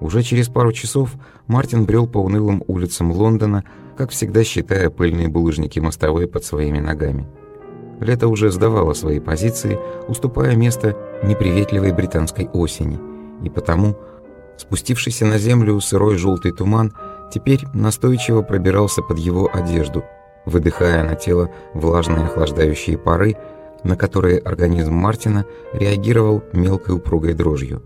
Уже через пару часов Мартин брел по унылым улицам Лондона, как всегда считая пыльные булыжники мостовой под своими ногами. Лето уже сдавало свои позиции, уступая место неприветливой британской осени, и потому, спустившийся на землю сырой желтый туман, теперь настойчиво пробирался под его одежду, выдыхая на тело влажные охлаждающие пары, на которые организм Мартина реагировал мелкой упругой дрожью.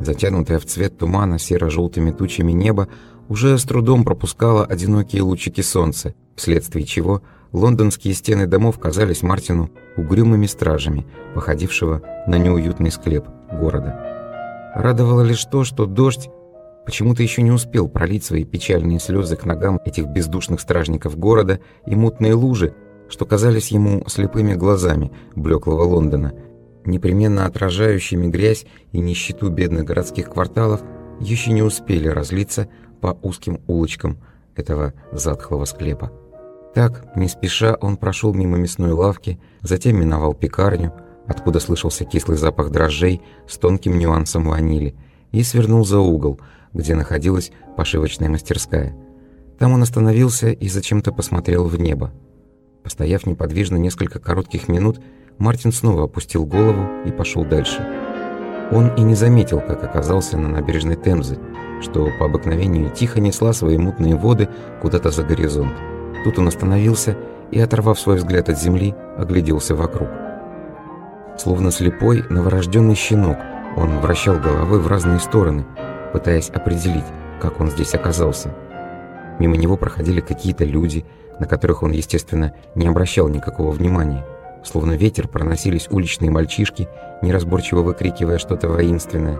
Затянутое в цвет тумана серо-желтыми тучами небо уже с трудом пропускало одинокие лучики солнца, вследствие чего лондонские стены домов казались Мартину угрюмыми стражами, походившего на неуютный склеп города. Радовало лишь то, что дождь почему-то еще не успел пролить свои печальные слезы к ногам этих бездушных стражников города и мутные лужи, что казались ему слепыми глазами блеклого Лондона, непременно отражающими грязь и нищету бедных городских кварталов, еще не успели разлиться по узким улочкам этого затхлого склепа. Так, не спеша, он прошел мимо мясной лавки, затем миновал пекарню, откуда слышался кислый запах дрожжей с тонким нюансом ванили, и свернул за угол, где находилась пошивочная мастерская. Там он остановился и зачем-то посмотрел в небо. Постояв неподвижно несколько коротких минут, Мартин снова опустил голову и пошел дальше. Он и не заметил, как оказался на набережной Темзы, что по обыкновению тихо несла свои мутные воды куда-то за горизонт. Тут он остановился и, оторвав свой взгляд от земли, огляделся вокруг. Словно слепой, новорожденный щенок, он вращал головой в разные стороны, пытаясь определить, как он здесь оказался. Мимо него проходили какие-то люди, на которых он, естественно, не обращал никакого внимания. Словно ветер проносились уличные мальчишки, неразборчиво выкрикивая что-то воинственное.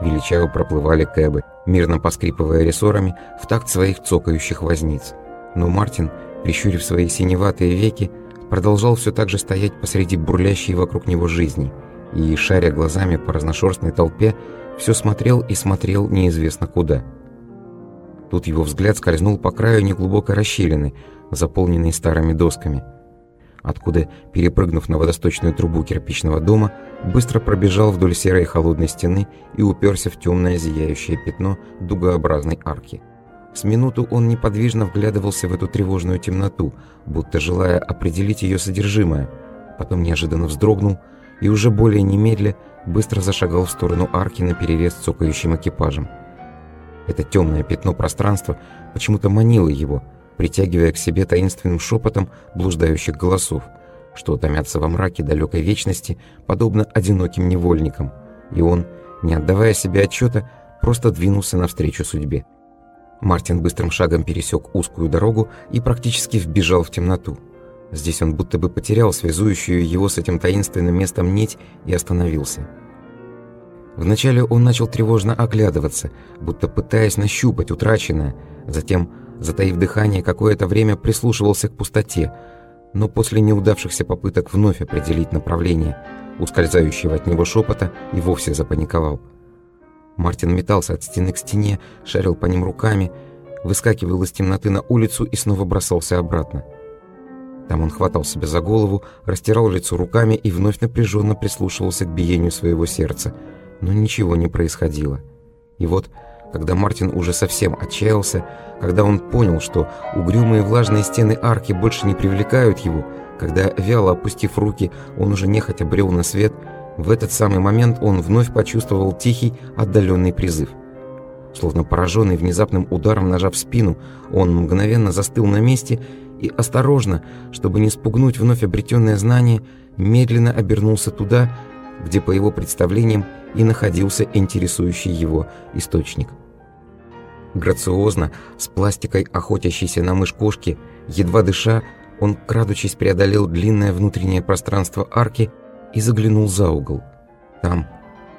Величаво проплывали кэбы, мирно поскрипывая рессорами в такт своих цокающих возниц. Но Мартин, прищурив свои синеватые веки, продолжал все так же стоять посреди бурлящей вокруг него жизни и, шаря глазами по разношерстной толпе, все смотрел и смотрел неизвестно куда. Тут его взгляд скользнул по краю неглубокой расщелины, заполненной старыми досками – откуда, перепрыгнув на водосточную трубу кирпичного дома, быстро пробежал вдоль серой холодной стены и уперся в темное зияющее пятно дугообразной арки. С минуту он неподвижно вглядывался в эту тревожную темноту, будто желая определить ее содержимое, потом неожиданно вздрогнул и уже более немедля быстро зашагал в сторону арки на перерез цокающим экипажем. Это темное пятно пространства почему-то манило его – притягивая к себе таинственным шепотом блуждающих голосов, что томятся во мраке далекой вечности, подобно одиноким невольникам, и он, не отдавая себе отчета, просто двинулся навстречу судьбе. Мартин быстрым шагом пересек узкую дорогу и практически вбежал в темноту. Здесь он будто бы потерял связующую его с этим таинственным местом нить и остановился. Вначале он начал тревожно оглядываться, будто пытаясь нащупать утраченное, затем затаив дыхание, какое-то время прислушивался к пустоте, но после неудавшихся попыток вновь определить направление, ускользающего от него шепота, и вовсе запаниковал. Мартин метался от стены к стене, шарил по ним руками, выскакивал из темноты на улицу и снова бросался обратно. Там он хватал себя за голову, растирал лицо руками и вновь напряженно прислушивался к биению своего сердца, но ничего не происходило. И вот когда Мартин уже совсем отчаялся, когда он понял, что угрюмые влажные стены арки больше не привлекают его, когда, вяло опустив руки, он уже нехотя брел на свет, в этот самый момент он вновь почувствовал тихий, отдаленный призыв. Словно пораженный внезапным ударом ножа в спину, он мгновенно застыл на месте и осторожно, чтобы не спугнуть вновь обретенное знание, медленно обернулся туда, где, по его представлениям, и находился интересующий его источник. Грациозно, с пластикой охотящейся на мышь кошки, едва дыша, он, крадучись, преодолел длинное внутреннее пространство арки и заглянул за угол. Там,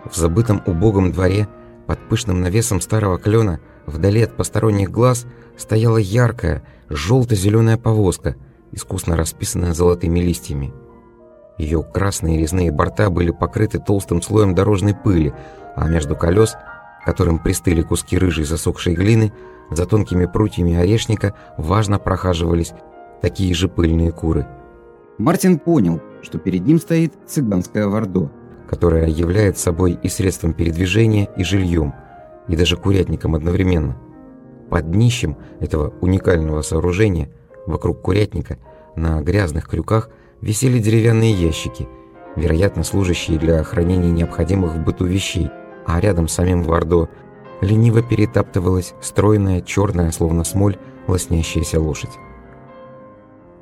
в забытом убогом дворе, под пышным навесом старого клена, вдали от посторонних глаз, стояла яркая, желто-зеленая повозка, искусно расписанная золотыми листьями. Ее красные резные борта были покрыты толстым слоем дорожной пыли, а между колес, которым пристыли куски рыжей засохшей глины, за тонкими прутьями орешника важно прохаживались такие же пыльные куры. Мартин понял, что перед ним стоит цыганское вардо, которое является собой и средством передвижения, и жильем, и даже курятником одновременно. Под днищем этого уникального сооружения, вокруг курятника, на грязных крюках висели деревянные ящики, вероятно, служащие для хранения необходимых в быту вещей, а рядом с самим Вардо лениво перетаптывалась стройная, черная, словно смоль, лоснящаяся лошадь.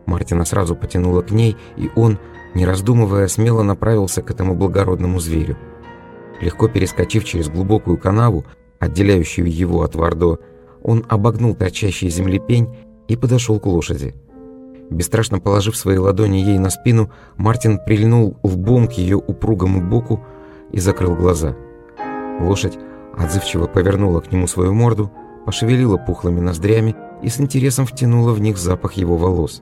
Мартина сразу потянуло к ней, и он, не раздумывая, смело направился к этому благородному зверю. Легко перескочив через глубокую канаву, отделяющую его от Вардо, он обогнул торчащий земли пень и подошел к лошади. Бесстрашно положив свои ладони ей на спину, Мартин прильнул лбом к ее упругому боку и закрыл глаза. Лошадь отзывчиво повернула к нему свою морду, пошевелила пухлыми ноздрями и с интересом втянула в них запах его волос.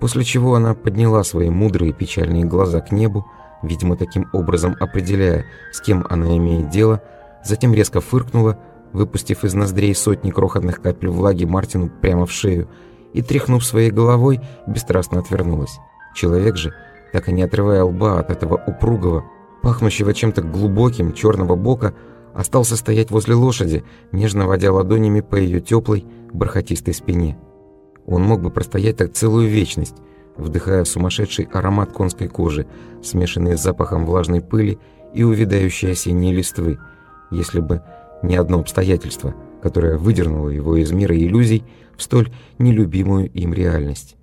После чего она подняла свои мудрые печальные глаза к небу, видимо, таким образом определяя, с кем она имеет дело, затем резко фыркнула, выпустив из ноздрей сотни крохотных капель влаги Мартину прямо в шею, и, тряхнув своей головой, бесстрастно отвернулась. Человек же, так и не отрывая лба от этого упругого, пахнущего чем-то глубоким черного бока, остался стоять возле лошади, нежно водя ладонями по ее теплой, бархатистой спине. Он мог бы простоять так целую вечность, вдыхая сумасшедший аромат конской кожи, смешанный с запахом влажной пыли и увядающей осенней листвы, если бы не одно обстоятельство, которое выдернуло его из мира иллюзий в столь нелюбимую им реальность.